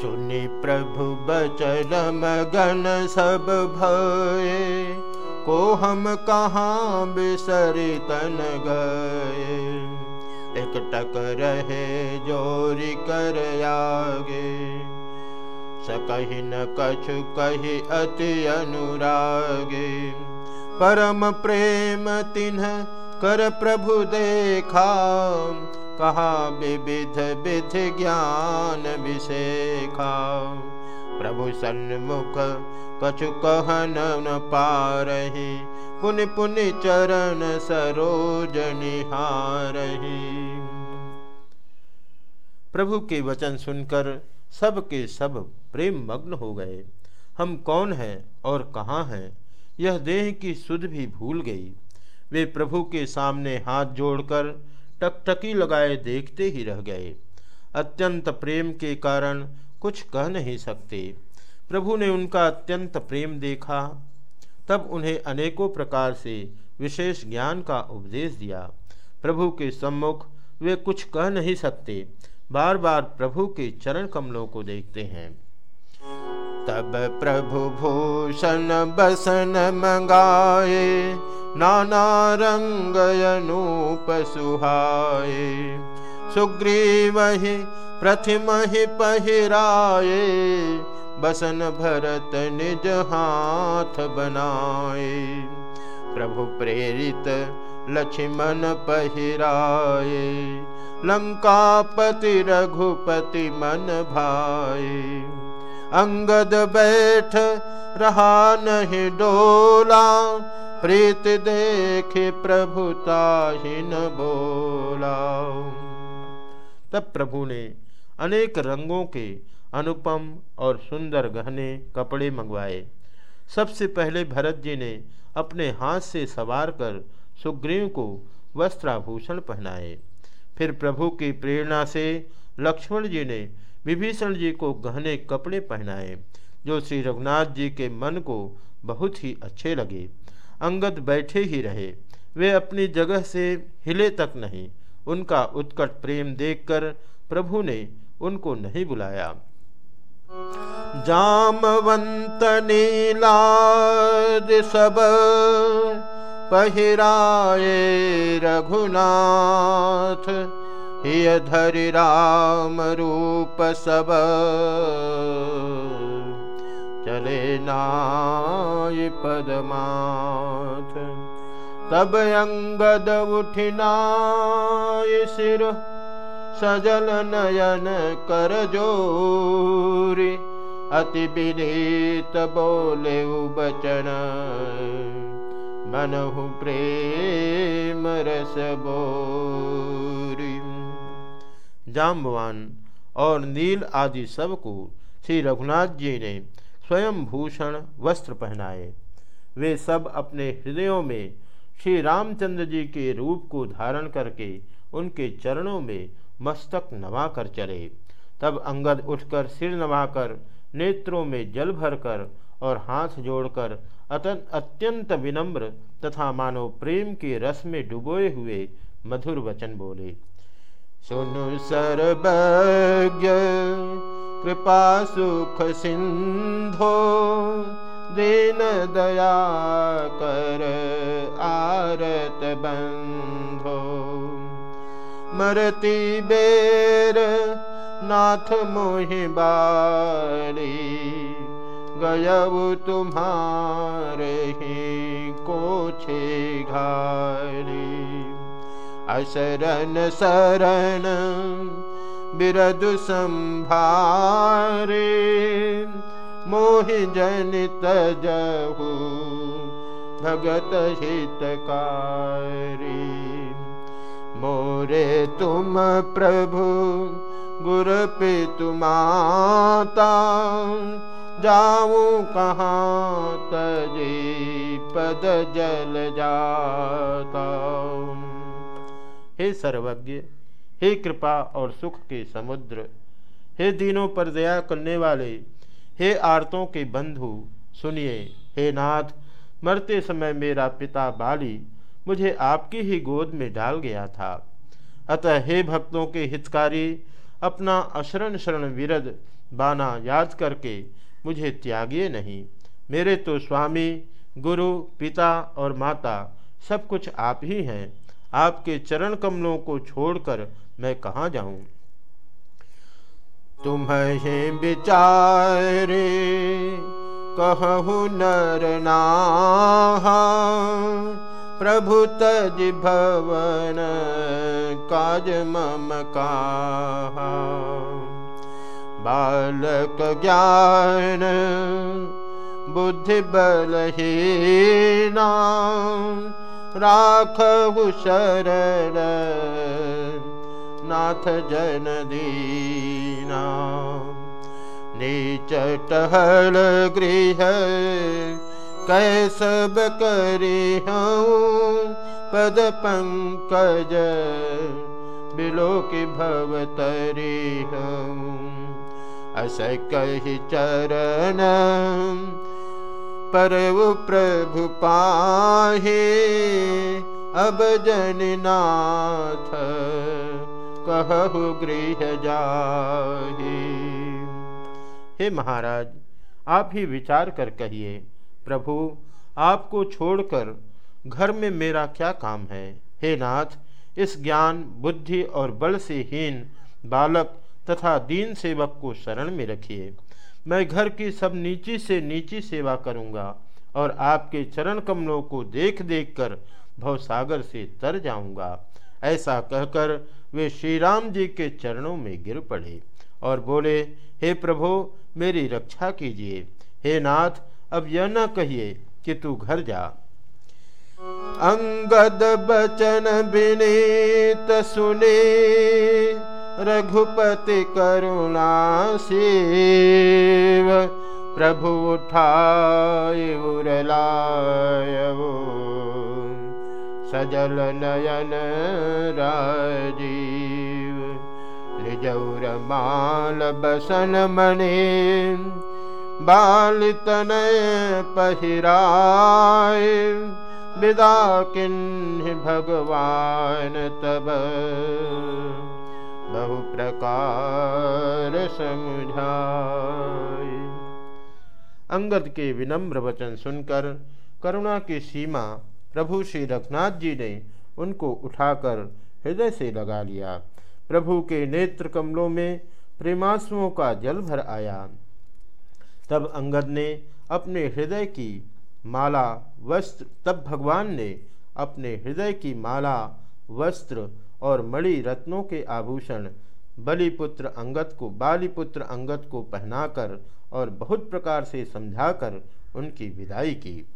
सुनि प्रभु बचन मगन सब भये, को हम कहाँ बिसरी तन गए एक टक रहे जोरी कर आगे, सकहि न कछु कही अति अनुरागे। परम प्रेम तिन्ह कर प्रभु देखा कहा, विविध विध ज्ञान विषेखा प्रभु सन्मुख कछु कहन न पारही, पुनि पुनि चरण सरोज निहारही। प्रभु के वचन सुनकर सब के सब प्रेम मग्न हो गए। हम कौन हैं और कहाँ हैं? यह देह की सुध भी भूल गई। वे प्रभु के सामने हाथ जोड़कर टकटकी लगाए देखते ही रह गए। अत्यंत प्रेम के कारण कुछ कह नहीं सकते। प्रभु ने उनका अत्यंत प्रेम देखा। तब उन्हें अनेकों प्रकार से विशेष ज्ञान का उपदेश दिया। प्रभु के सम्मुख वे कुछ कह नहीं सकते। बार बार प्रभु के चरण कमलों को देखते हैं। तब प्रभु भूषण बसन मंगाए नाना रंग अनूप सुहाए। सुग्रीव ही प्रथिम ही पहिराए बसन भरत निज हाथ बनाए। प्रभु प्रेरित लक्ष्मण पहिराए लंकापति रघुपति मन भाई अंगद बैठ रहा नहीं डोला, प्रीत देख प्रभुता ही बोला। तब प्रभु ने अनेक रंगों के अनुपम और सुंदर गहने कपड़े मंगवाए। सबसे पहले भरत जी ने अपने हाथ से सवार कर सुग्रीव को वस्त्राभूषण पहनाए। फिर प्रभु की प्रेरणा से लक्ष्मण जी ने विभीषण जी को गहने कपड़े पहनाए, जो श्री रघुनाथ जी के मन को बहुत ही अच्छे लगे। अंगद बैठे ही रहे। वे अपनी जगह से हिले तक नहीं, उनका उत्कट प्रेम देखकर प्रभु ने उनको नहीं बुलाया। जामवंत नीलाद सब पहिराए रघुनाथ। धरि राम रूप सब चले नाय पदमाथ। तब अंगद उठिनाय सिर। सजल नयन कर जोरी। अति विनीत बोले बचन मनहु प्रेम रस बोरी जाम्बवान और नील आदि सबको श्री रघुनाथ जी ने स्वयं भूषण वस्त्र पहनाए। वे सब अपने हृदयों में श्री रामचंद्र जी के रूप को धारण करके उनके चरणों में मस्तक नवा कर चले। तब अंगद उठकर सिर नवाकर, नेत्रों में जल भरकर और हाथ जोड़कर अतन अत्यंत विनम्र तथा मानव प्रेम के रस में डुबोए हुए मधुर वचन बोले। सुनु सर्वज्ञ कृपा सुख सिंधो दीन दया कर आरत बंधो मरती बेर नाथ मोहि गयऊ तुम्हारे ही को छे घारी अशरण शरण बिरदु संभारे मोहि जनित जहु भगत हितकारी मोरे तुम प्रभु गुर पितु माता जाऊँ कहाँ तजे पद जल जाता हे सर्वज्ञ, हे कृपा और सुख के समुद्र, हे दिनों पर दया करने वाले, हे आरतों के बंधु, सुनिए, हे नाथ, मरते समय मेरा पिता बाली मुझे आपकी ही गोद में डाल गया था। अतः हे भक्तों के हितकारी, अपना अशरण शरण विरद बाना याद करके मुझे त्यागिए नहीं। मेरे तो स्वामी, गुरु, पिता और माता सब कुछ आप ही हैं। आपके चरण कमलों को छोड़कर मैं कहाँ जाऊँ? तुम्हें विचारे कहु नर प्रभु तज भवन काज मम का बालक ज्ञान, बुद्धि बलहीना राखहु शरण नाथ जन दीना नीच टहल गृह कैसब करी हूँ पद पंकज बिलो की भवतरी हूँ अस कही चरण पर प्रभु पाहे। अब जननाथ, कहु गृह जाहे। हे महाराज, आप ही विचार कर कहिए, प्रभु, आपको छोड़कर घर में मेरा क्या काम है? हे नाथ, इस ज्ञान, बुद्धि और बल से हीन बालक तथा दीन सेवक को शरण में रखिए। मैं घर की सब नीची से नीची सेवा करूँगा और आपके चरण कमलों को देख देख कर भवसागर से तर जाऊँगा। ऐसा कहकर वे श्री राम जी के चरणों में गिर पड़े और बोले, हे प्रभु, मेरी रक्षा कीजिए। हे नाथ, अब यह न कहिए कि तू घर जा। अंगद बचन विनीत सुने रघुपति करुणा शिव प्रभु उठाय उरलायो राजीव निजौर माल बसन मणि बाल तनय पहिराय। विदा किन्ह भगवान तब बहु प्रकार समझाए। अंगद के विनम्र वचन सुनकर, करुणा की सीमा प्रभु श्री रघुनाथ जी ने उनको उठाकर हृदय से लगा लिया। प्रभु के नेत्र कमलों में प्रेमासुओं का जल भर आया। तब अंगद ने अपने हृदय की माला, वस्त्र, तब भगवान ने अपने हृदय की माला, वस्त्र और मणि रत्नों के आभूषण, बलिपुत्र अंगत को, बालीपुत्र अंगत को पहनाकर और बहुत प्रकार से समझाकर उनकी विदाई की।